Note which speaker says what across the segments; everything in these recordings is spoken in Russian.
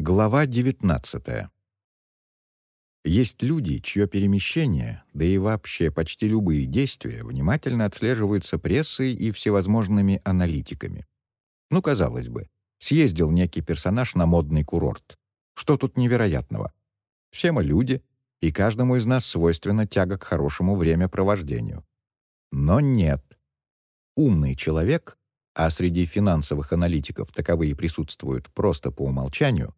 Speaker 1: Глава 19. Есть люди, чье перемещение, да и вообще почти любые действия внимательно отслеживаются прессой и всевозможными аналитиками. Ну, казалось бы, съездил некий персонаж на модный курорт. Что тут невероятного? Все мы люди, и каждому из нас свойственна тяга к хорошему времяпровождению. Но нет. Умный человек, а среди финансовых аналитиков таковые присутствуют просто по умолчанию,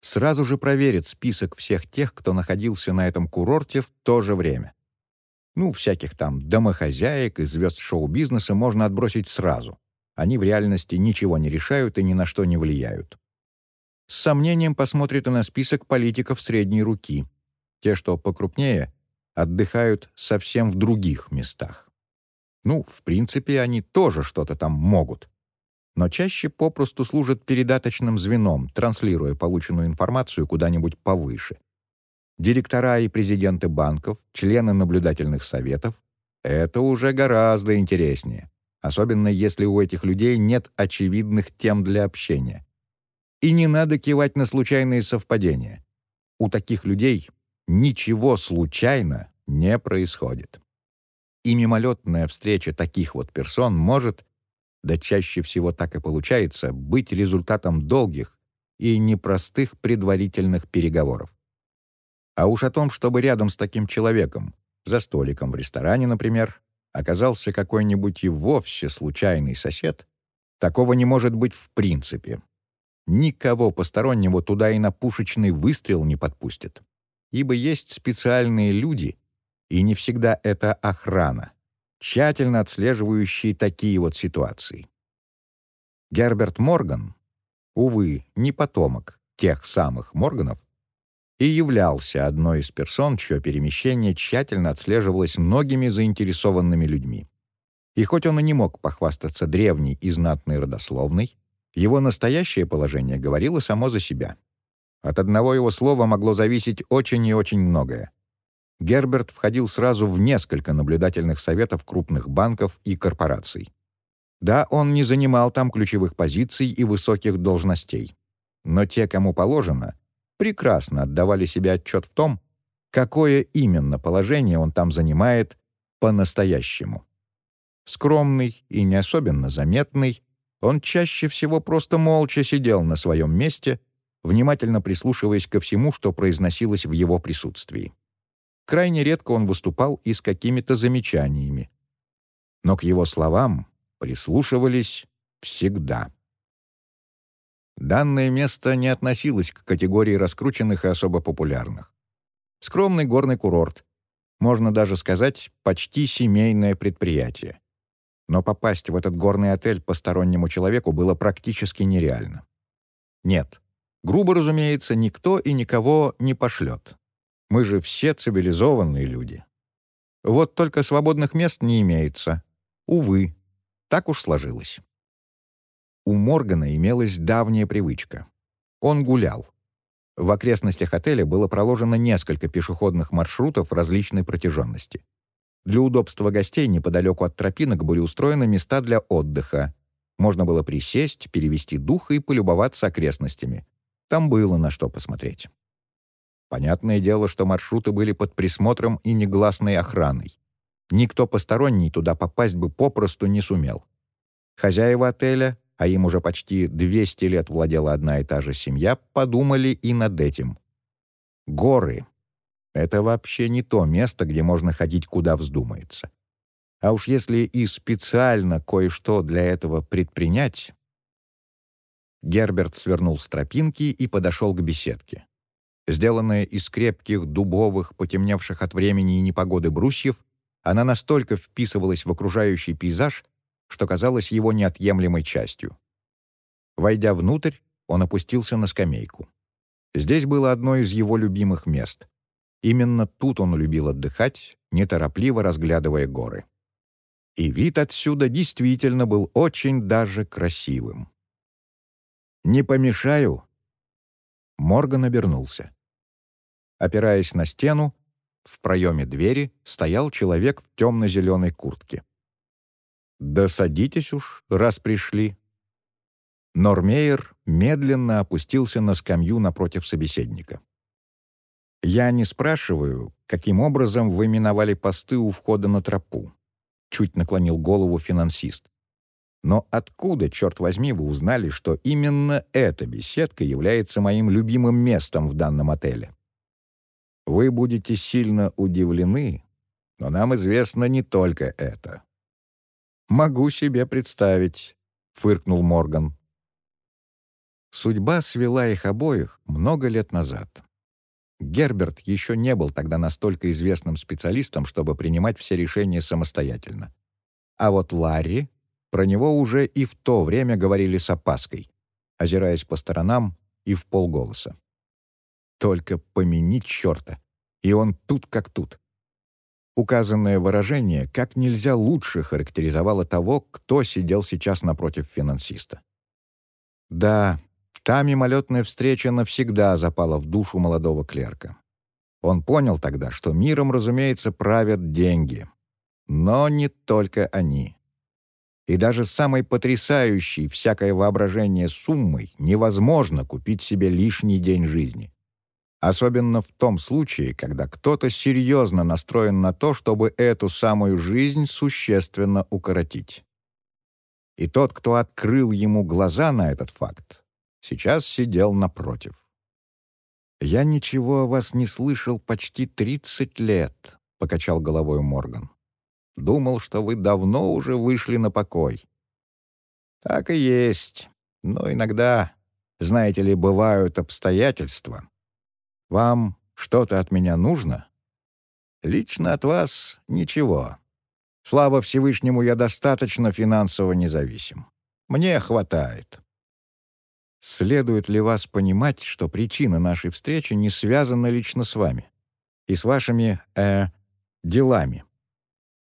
Speaker 1: сразу же проверит список всех тех, кто находился на этом курорте в то же время. Ну, всяких там домохозяек и звезд шоу-бизнеса можно отбросить сразу. Они в реальности ничего не решают и ни на что не влияют. С сомнением посмотрит и на список политиков средней руки. Те, что покрупнее, отдыхают совсем в других местах. Ну, в принципе, они тоже что-то там могут но чаще попросту служат передаточным звеном, транслируя полученную информацию куда-нибудь повыше. Директора и президенты банков, члены наблюдательных советов — это уже гораздо интереснее, особенно если у этих людей нет очевидных тем для общения. И не надо кивать на случайные совпадения. У таких людей ничего случайно не происходит. И мимолетная встреча таких вот персон может да чаще всего так и получается, быть результатом долгих и непростых предварительных переговоров. А уж о том, чтобы рядом с таким человеком, за столиком в ресторане, например, оказался какой-нибудь и вовсе случайный сосед, такого не может быть в принципе. Никого постороннего туда и на пушечный выстрел не подпустят. Ибо есть специальные люди, и не всегда это охрана, тщательно отслеживающие такие вот ситуации. Герберт Морган, увы, не потомок тех самых Морганов, и являлся одной из персон, чье перемещение тщательно отслеживалось многими заинтересованными людьми. И хоть он и не мог похвастаться древней и знатной родословной, его настоящее положение говорило само за себя. От одного его слова могло зависеть очень и очень многое. Герберт входил сразу в несколько наблюдательных советов крупных банков и корпораций. Да, он не занимал там ключевых позиций и высоких должностей. Но те, кому положено, прекрасно отдавали себе отчет в том, какое именно положение он там занимает по-настоящему. Скромный и не особенно заметный, он чаще всего просто молча сидел на своем месте, внимательно прислушиваясь ко всему, что произносилось в его присутствии. Крайне редко он выступал и с какими-то замечаниями. Но к его словам прислушивались всегда. Данное место не относилось к категории раскрученных и особо популярных. Скромный горный курорт. Можно даже сказать, почти семейное предприятие. Но попасть в этот горный отель постороннему человеку было практически нереально. Нет, грубо разумеется, никто и никого не пошлет. Мы же все цивилизованные люди. Вот только свободных мест не имеется. Увы, так уж сложилось. У Моргана имелась давняя привычка. Он гулял. В окрестностях отеля было проложено несколько пешеходных маршрутов различной протяженности. Для удобства гостей неподалеку от тропинок были устроены места для отдыха. Можно было присесть, перевести дух и полюбоваться окрестностями. Там было на что посмотреть. Понятное дело, что маршруты были под присмотром и негласной охраной. Никто посторонний туда попасть бы попросту не сумел. Хозяева отеля, а им уже почти 200 лет владела одна и та же семья, подумали и над этим. Горы — это вообще не то место, где можно ходить куда вздумается. А уж если и специально кое-что для этого предпринять... Герберт свернул с тропинки и подошел к беседке. Сделанная из крепких, дубовых, потемневших от времени и непогоды брусьев, она настолько вписывалась в окружающий пейзаж, что казалась его неотъемлемой частью. Войдя внутрь, он опустился на скамейку. Здесь было одно из его любимых мест. Именно тут он любил отдыхать, неторопливо разглядывая горы. И вид отсюда действительно был очень даже красивым. «Не помешаю?» Морган обернулся. Опираясь на стену, в проеме двери стоял человек в темно-зеленой куртке. «Да садитесь уж, раз пришли». Нормейер медленно опустился на скамью напротив собеседника. «Я не спрашиваю, каким образом вы миновали посты у входа на тропу», чуть наклонил голову финансист. «Но откуда, черт возьми, вы узнали, что именно эта беседка является моим любимым местом в данном отеле?» Вы будете сильно удивлены, но нам известно не только это. «Могу себе представить», — фыркнул Морган. Судьба свела их обоих много лет назад. Герберт еще не был тогда настолько известным специалистом, чтобы принимать все решения самостоятельно. А вот Ларри, про него уже и в то время говорили с опаской, озираясь по сторонам и в полголоса. Только помяни черта, и он тут как тут. Указанное выражение как нельзя лучше характеризовало того, кто сидел сейчас напротив финансиста. Да, Та мимолетная встреча навсегда запала в душу молодого клерка. Он понял тогда, что миром, разумеется, правят деньги. Но не только они. И даже самой потрясающей всякое воображение суммой невозможно купить себе лишний день жизни. Особенно в том случае, когда кто-то серьезно настроен на то, чтобы эту самую жизнь существенно укоротить. И тот, кто открыл ему глаза на этот факт, сейчас сидел напротив. «Я ничего о вас не слышал почти тридцать лет», — покачал головой Морган. «Думал, что вы давно уже вышли на покой». «Так и есть. Но иногда, знаете ли, бывают обстоятельства. Вам что-то от меня нужно?» «Лично от вас ничего. Слава Всевышнему, я достаточно финансово независим. Мне хватает. Следует ли вас понимать, что причина нашей встречи не связана лично с вами и с вашими, э, делами?»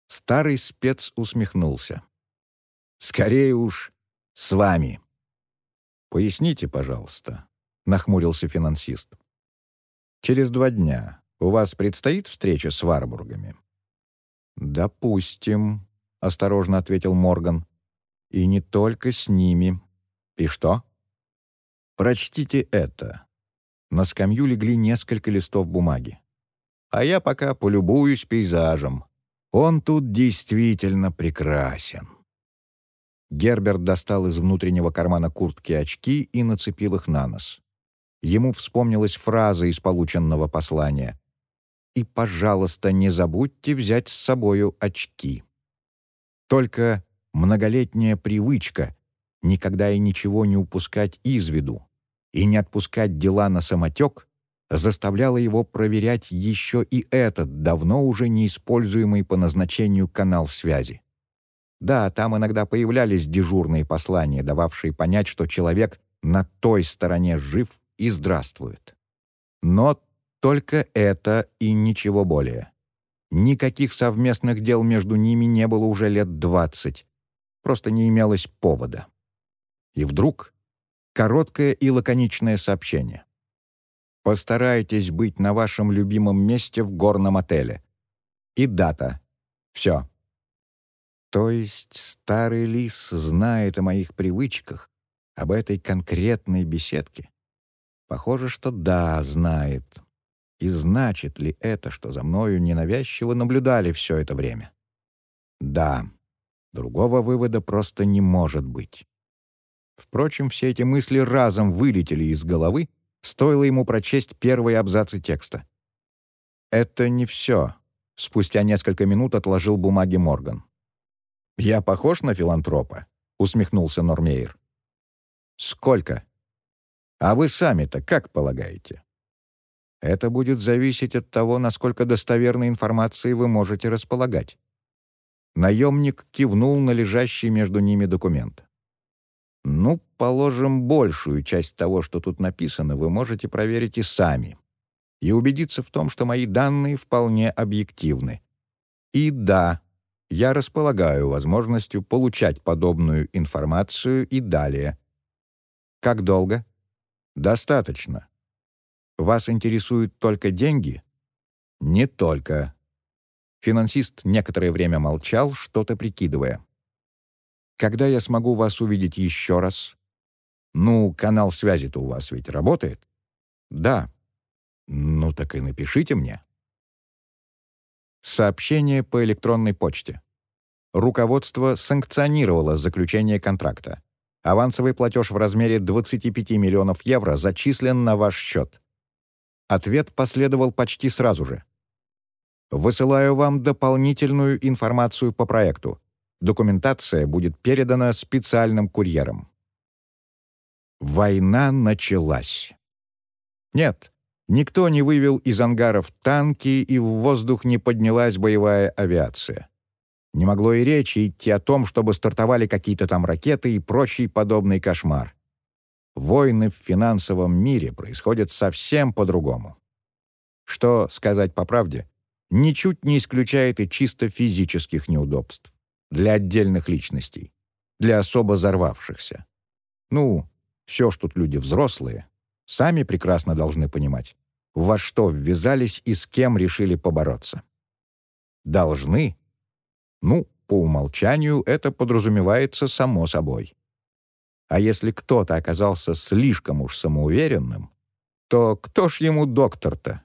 Speaker 1: Старый спец усмехнулся. «Скорее уж, с вами». «Поясните, пожалуйста», — нахмурился финансист. «Через два дня у вас предстоит встреча с Варбургами?» «Допустим», — осторожно ответил Морган. «И не только с ними. И что?» Прочтите это». На скамью легли несколько листов бумаги. А я пока полюбуюсь пейзажем. Он тут действительно прекрасен. Герберт достал из внутреннего кармана куртки очки и нацепил их на нос. Ему вспомнилась фраза из полученного послания. «И, пожалуйста, не забудьте взять с собою очки». Только многолетняя привычка никогда и ничего не упускать из виду и не отпускать дела на самотек заставляла его проверять еще и этот давно уже неиспользуемый по назначению канал связи. Да, там иногда появлялись дежурные послания, дававшие понять, что человек на той стороне жив и здравствует. Но только это и ничего более. Никаких совместных дел между ними не было уже лет двадцать. Просто не имелось повода. И вдруг короткое и лаконичное сообщение. «Постарайтесь быть на вашем любимом месте в горном отеле». И дата. Все. То есть старый лис знает о моих привычках, об этой конкретной беседке? Похоже, что да, знает. И значит ли это, что за мною ненавязчиво наблюдали все это время? Да. Другого вывода просто не может быть. Впрочем, все эти мысли разом вылетели из головы, стоило ему прочесть первые абзацы текста. «Это не все», — спустя несколько минут отложил бумаги Морган. «Я похож на филантропа?» — усмехнулся Нормейер. «Сколько? А вы сами-то как полагаете?» «Это будет зависеть от того, насколько достоверной информацией вы можете располагать». Наемник кивнул на лежащий между ними документ. Ну, положим, большую часть того, что тут написано, вы можете проверить и сами. И убедиться в том, что мои данные вполне объективны. И да, я располагаю возможностью получать подобную информацию и далее. Как долго? Достаточно. Вас интересуют только деньги? Не только. Финансист некоторое время молчал, что-то прикидывая. Когда я смогу вас увидеть еще раз? Ну, канал связи-то у вас ведь работает? Да. Ну, так и напишите мне. Сообщение по электронной почте. Руководство санкционировало заключение контракта. Авансовый платеж в размере 25 миллионов евро зачислен на ваш счет. Ответ последовал почти сразу же. Высылаю вам дополнительную информацию по проекту. Документация будет передана специальным курьером. Война началась. Нет, никто не вывел из ангаров танки, и в воздух не поднялась боевая авиация. Не могло и речи идти о том, чтобы стартовали какие-то там ракеты и прочий подобный кошмар. Войны в финансовом мире происходят совсем по-другому. Что, сказать по правде, ничуть не исключает и чисто физических неудобств для отдельных личностей, для особо взорвавшихся. Ну, все ж тут люди взрослые, сами прекрасно должны понимать, во что ввязались и с кем решили побороться. Должны? Ну, по умолчанию это подразумевается само собой. А если кто-то оказался слишком уж самоуверенным, то кто ж ему доктор-то?